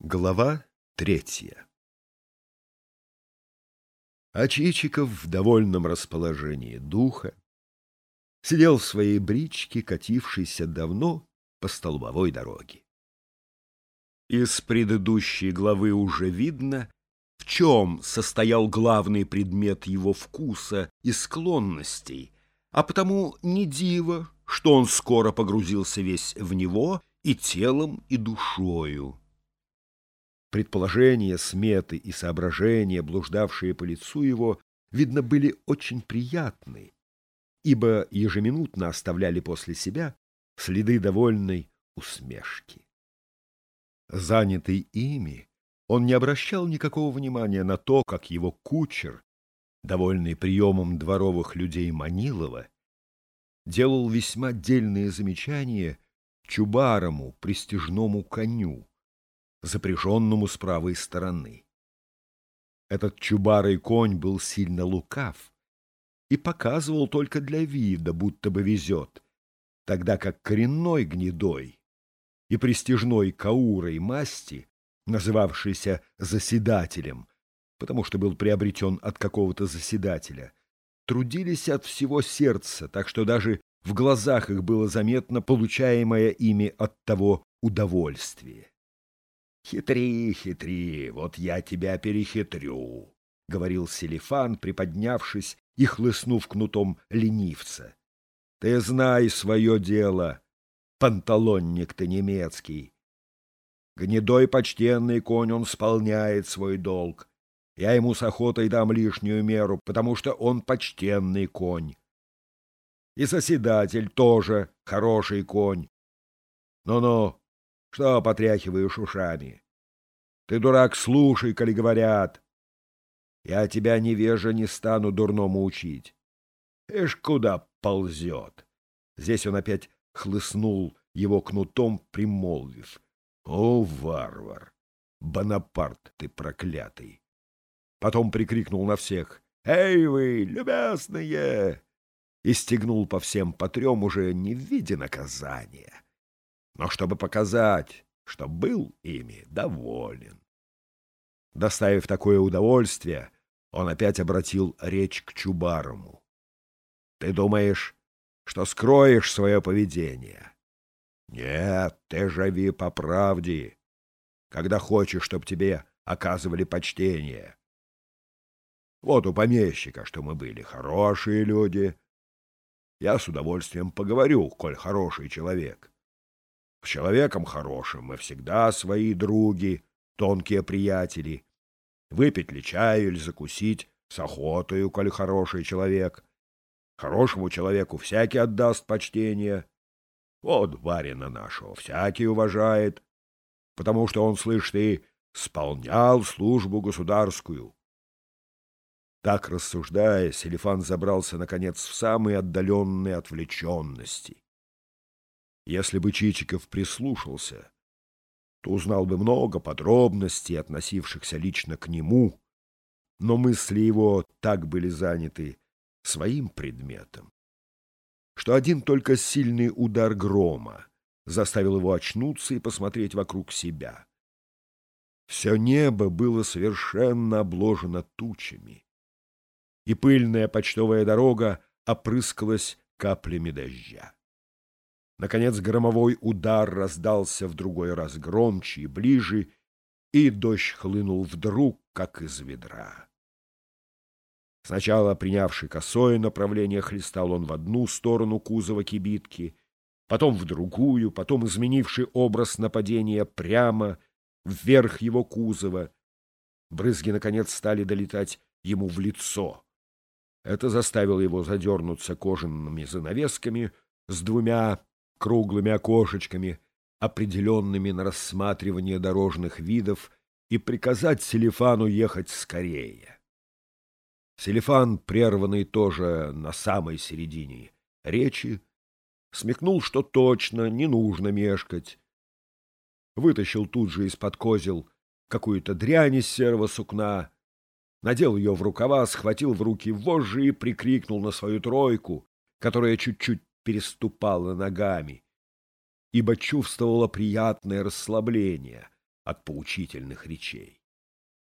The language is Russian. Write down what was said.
Глава третья А Чичиков в довольном расположении духа сидел в своей бричке, катившейся давно по столбовой дороге. Из предыдущей главы уже видно, в чем состоял главный предмет его вкуса и склонностей, а потому не диво, что он скоро погрузился весь в него и телом, и душою. Предположения, сметы и соображения, блуждавшие по лицу его, видно, были очень приятны, ибо ежеминутно оставляли после себя следы довольной усмешки. Занятый ими, он не обращал никакого внимания на то, как его кучер, довольный приемом дворовых людей Манилова, делал весьма дельные замечания чубарому пристижному коню, запряженному с правой стороны. Этот чубарый конь был сильно лукав и показывал только для вида, будто бы везет, тогда как коренной гнедой и престижной каурой масти, называвшийся заседателем, потому что был приобретен от какого-то заседателя, трудились от всего сердца, так что даже в глазах их было заметно получаемое ими от того удовольствие. «Хитри, хитри, вот я тебя перехитрю», — говорил Селифан, приподнявшись и хлыстнув кнутом ленивца. «Ты знай свое дело, панталонник ты немецкий. Гнедой почтенный конь, он сполняет свой долг. Я ему с охотой дам лишнюю меру, потому что он почтенный конь. И соседатель тоже хороший конь. Ну-ну, что потряхиваешь ушами? Ты, дурак, слушай, коли говорят. Я тебя невежа не стану дурному учить. Эш, куда ползет? Здесь он опять хлыстнул его кнутом, примолвив. О, варвар! Бонапарт ты проклятый! Потом прикрикнул на всех. «Эй вы, любезные!» И стегнул по всем по трем уже не в виде наказания, но чтобы показать, что был ими доволен. Доставив такое удовольствие, он опять обратил речь к Чубарому. — Ты думаешь, что скроешь свое поведение? — Нет, ты живи по правде, когда хочешь, чтоб тебе оказывали почтение. Вот у помещика, что мы были, хорошие люди. Я с удовольствием поговорю, коль хороший человек. — человеком хорошим мы всегда свои други, тонкие приятели. Выпить ли чаю или закусить с охотою, коль хороший человек. Хорошему человеку всякий отдаст почтение. Вот барина нашего всякий уважает, потому что он, слышь ты, сполнял службу государскую. Так рассуждая, Селифан забрался, наконец, в самые отдаленные отвлеченности. Если бы Чичиков прислушался, то узнал бы много подробностей, относившихся лично к нему, но мысли его так были заняты своим предметом, что один только сильный удар грома заставил его очнуться и посмотреть вокруг себя. Все небо было совершенно обложено тучами, и пыльная почтовая дорога опрыскалась каплями дождя. Наконец громовой удар раздался в другой раз громче и ближе, и дождь хлынул вдруг, как из ведра. Сначала, принявший косое направление, хлестал он в одну сторону кузова кибитки, потом в другую, потом изменивший образ нападения прямо вверх его кузова. Брызги, наконец, стали долетать ему в лицо. Это заставило его задернуться кожаными занавесками с двумя круглыми окошечками, определенными на рассматривание дорожных видов, и приказать Селифану ехать скорее. Селифан, прерванный тоже на самой середине речи, смекнул, что точно не нужно мешкать. Вытащил тут же из-под козел какую-то дрянь из серого сукна, надел ее в рукава, схватил в руки вожжи и прикрикнул на свою тройку, которая чуть-чуть переступала ногами, ибо чувствовала приятное расслабление от поучительных речей.